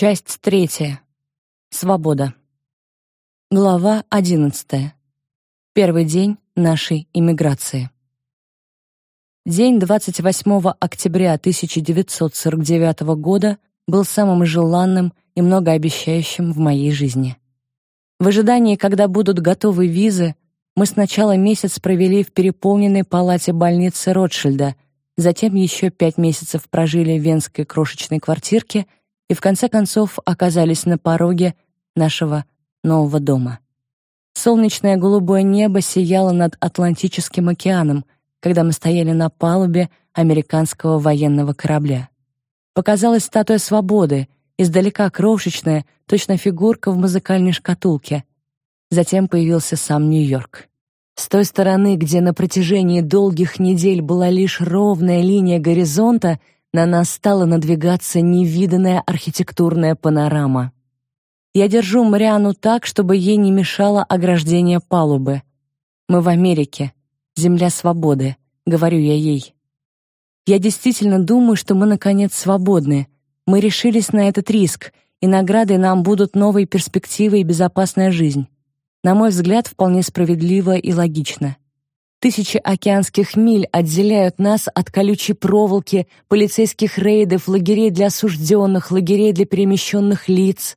Часть третья. Свобода. Глава одиннадцатая. Первый день нашей иммиграции. День 28 октября 1949 года был самым желанным и многообещающим в моей жизни. В ожидании, когда будут готовы визы, мы сначала месяц провели в переполненной палате больницы Ротшильда, затем еще пять месяцев прожили в венской крошечной квартирке и в конце концов оказались на пороге нашего нового дома. Солнечное голубое небо сияло над Атлантическим океаном, когда мы стояли на палубе американского военного корабля. Показалась статуя свободы, издалека крошечная, точно фигурка в музыкальной шкатулке. Затем появился сам Нью-Йорк. С той стороны, где на протяжении долгих недель была лишь ровная линия горизонта, на нас стала надвигаться невиданная архитектурная панорама. Я держу Мариану так, чтобы ей не мешало ограждение палубы. Мы в Америке, земля свободы, говорю я ей. Я действительно думаю, что мы наконец свободны. Мы решились на этот риск, и наградой нам будут новые перспективы и безопасная жизнь. На мой взгляд, вполне справедливо и логично. Тысячи океанских миль отделяют нас от колючей проволоки, полицейских рейдов, лагерей для осужденных, лагерей для перемещенных лиц.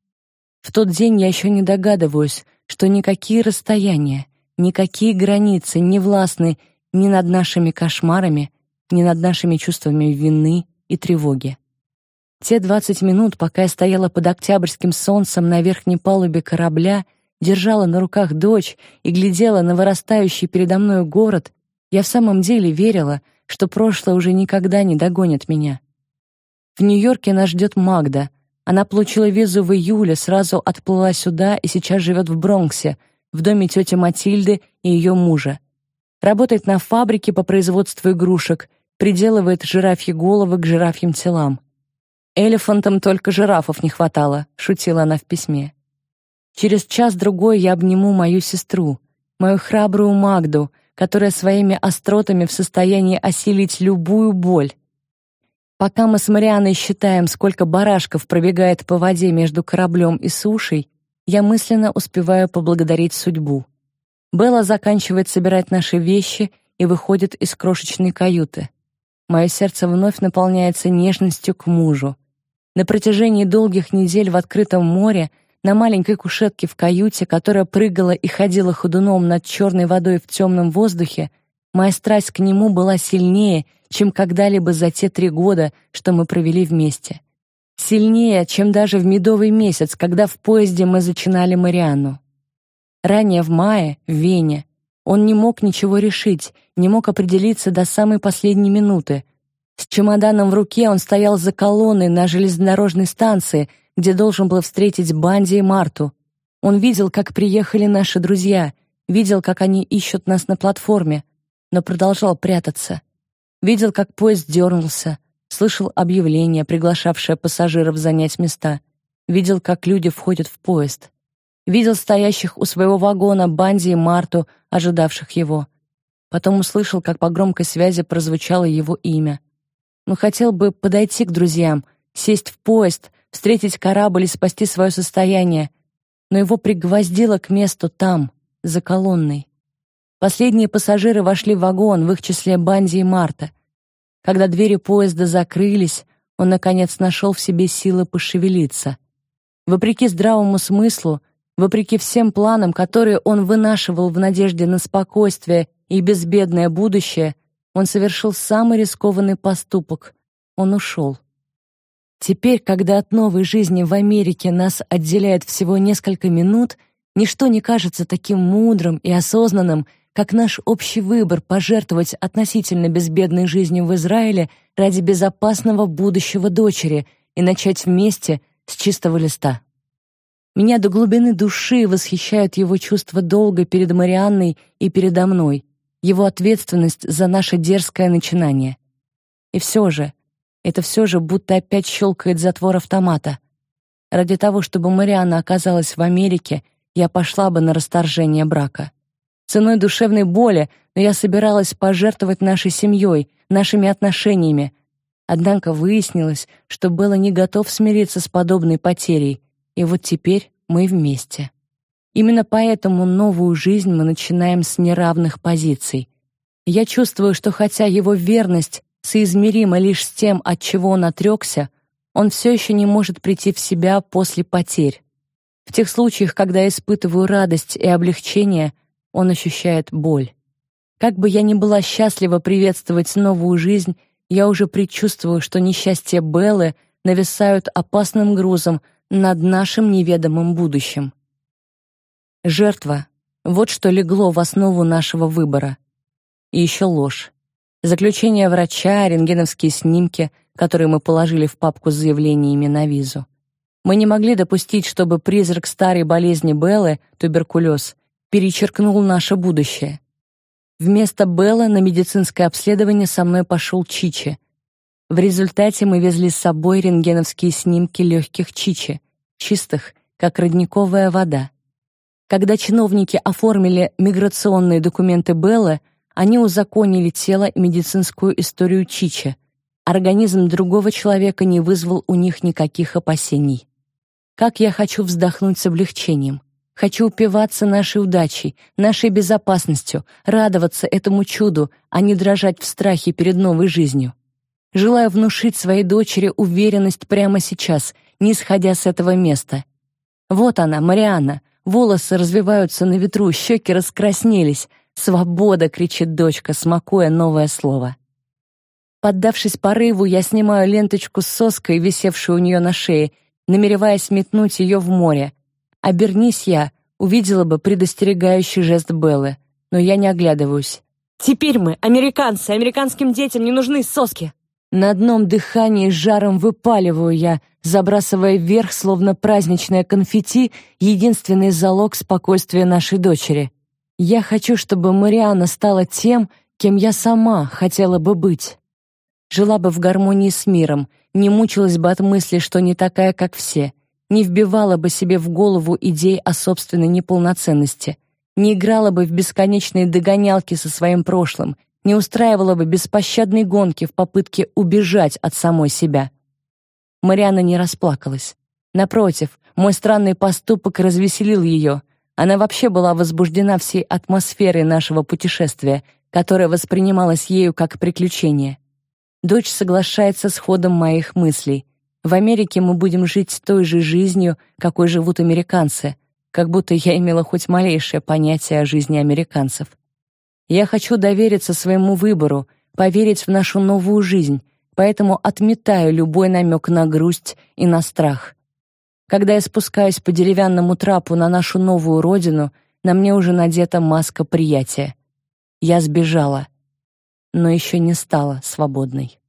В тот день я еще не догадываюсь, что никакие расстояния, никакие границы не властны ни над нашими кошмарами, ни над нашими чувствами вины и тревоги. Те двадцать минут, пока я стояла под октябрьским солнцем на верхней палубе корабля, держала на руках дочь и глядела на вырастающий передо мной город, я в самом деле верила, что прошлое уже никогда не догонит меня. В Нью-Йорке нас ждет Магда — она получила визу в июле, сразу отплыла сюда и сейчас живет в Бронксе, в доме тети Матильды и ее мужа. Работает на фабрике по производству игрушек, приделывает жирафьи головы к жирафьим телам. Элефантам только жирафов не хватало, шутила она в письме. Через час-другой я обниму мою сестру, мою храбрую Магду, которая своими остротами в состоянии осилить любую боль. Пока мы с Марианой считаем, сколько барашков пробегает по воде между кораблем и сушей, я мысленно успеваю поблагодарить судьбу. Белла заканчивает собирать наши вещи и выходит из крошечной каюты. Мое сердце вновь наполняется нежностью к мужу. На протяжении долгих недель в открытом море на маленькой кушетке в каюте, которая прыгала и ходила ходуном над черной водой в темном воздухе, моя страсть к нему была сильнее, чем когда-либо за те три года, что мы провели вместе. Сильнее, чем даже в медовый месяц, когда в поезде мы зачинали Марианну. Ранее в мае, в Вене, он не мог ничего решить, не мог определиться до самой последней минуты. С чемоданом в руке он стоял за колонной на железнодорожной станции, где должен был встретить Банди и Марту. Он видел, как приехали наши друзья, видел, как они ищут нас на платформе, но продолжал прятаться. Видел, как поезд дернулся, слышал объявление, приглашавшее пассажиров занять места. Видел, как люди входят в поезд. Видел стоящих у своего вагона Банди и Марту, ожидавших его. Потом услышал, как по громкой связи прозвучало его имя. Он хотел бы подойти к друзьям, сесть в поезд, встретить корабль и спасти свое состояние, но его пригвоздило к месту там, за колонной. Последние пассажиры вошли в вагон, в их числе Банди и Марта. Когда двери поезда закрылись, он наконец нашел в себе силы пошевелиться. Вопреки здравому смыслу, вопреки всем планам, которые он вынашивал в надежде на спокойствие и безбедное будущее, он совершил самый рискованный поступок. Он ушел. Теперь, когда от новой жизни в Америке нас отделяет всего несколько минут, ничто не кажется таким мудрым и осознанным, как наш общий выбор пожертвовать относительно безбедной жизнью в Израиле ради безопасного будущего дочери и начать вместе с чистого листа. Меня до глубины души восхищают его чувство долга перед Марианной и передо мной, его ответственность за наше дерзкое начинание. И все же, это все же будто опять щелкает затвор автомата. Ради того, чтобы Марианна оказалась в Америке, я пошла бы на расторжение брака ценой душевной боли, но я собиралась пожертвовать нашей семьей, нашими отношениями. Однако выяснилось, что Белла не готов смириться с подобной потерей, и вот теперь мы вместе. Именно поэтому новую жизнь мы начинаем с неравных позиций. Я чувствую, что хотя его верность соизмерима лишь с тем, от чего он отрекся, он все еще не может прийти в себя после потерь. В тех случаях, когда я испытываю радость и облегчение, он ощущает боль. Как бы я ни была счастлива приветствовать новую жизнь, я уже предчувствую, что несчастья Беллы нависают опасным грузом над нашим неведомым будущим. Жертва — вот что легло в основу нашего выбора. И еще ложь. Заключение врача, рентгеновские снимки, которые мы положили в папку с заявлениями на визу. Мы не могли допустить, чтобы призрак старой болезни Беллы, туберкулез, перечеркнул наше будущее. Вместо Беллы на медицинское обследование со мной пошел Чичи. В результате мы везли с собой рентгеновские снимки легких Чичи, чистых, как родниковая вода. Когда чиновники оформили миграционные документы Беллы, они узаконили тело медицинскую историю Чичи. Организм другого человека не вызвал у них никаких опасений. Как я хочу вздохнуть с облегчением. Хочу упиваться нашей удачей, нашей безопасностью, радоваться этому чуду, а не дрожать в страхе перед новой жизнью. Желаю внушить своей дочери уверенность прямо сейчас, не сходя с этого места. Вот она, Марианна. Волосы развиваются на ветру, щеки раскраснелись. «Свобода!» — кричит дочка, смакуя новое слово. Поддавшись порыву, я снимаю ленточку с соской, висевшую у нее на шее, намереваясь метнуть ее в море. Обернись я, увидела бы предостерегающий жест Беллы, но я не оглядываюсь. «Теперь мы, американцы, американским детям не нужны соски!» На одном дыхании жаром выпаливаю я, забрасывая вверх, словно праздничное конфетти, единственный залог спокойствия нашей дочери. Я хочу, чтобы Мариана стала тем, кем я сама хотела бы быть. Жила бы в гармонии с миром, не мучилась бы от мысли, что не такая, как все, не вбивала бы себе в голову идей о собственной неполноценности, не играла бы в бесконечные догонялки со своим прошлым, не устраивала бы беспощадной гонки в попытке убежать от самой себя. Мариана не расплакалась. Напротив, мой странный поступок развеселил ее. Она вообще была возбуждена всей атмосферой нашего путешествия, которое воспринималось ею как приключение. Дочь соглашается с ходом моих мыслей. В Америке мы будем жить той же жизнью, какой живут американцы, как будто я имела хоть малейшее понятие о жизни американцев. Я хочу довериться своему выбору, поверить в нашу новую жизнь, поэтому отметаю любой намек на грусть и на страх. Когда я спускаюсь по деревянному трапу на нашу новую родину, на мне уже надета маска приятия. Я сбежала, но еще не стала свободной.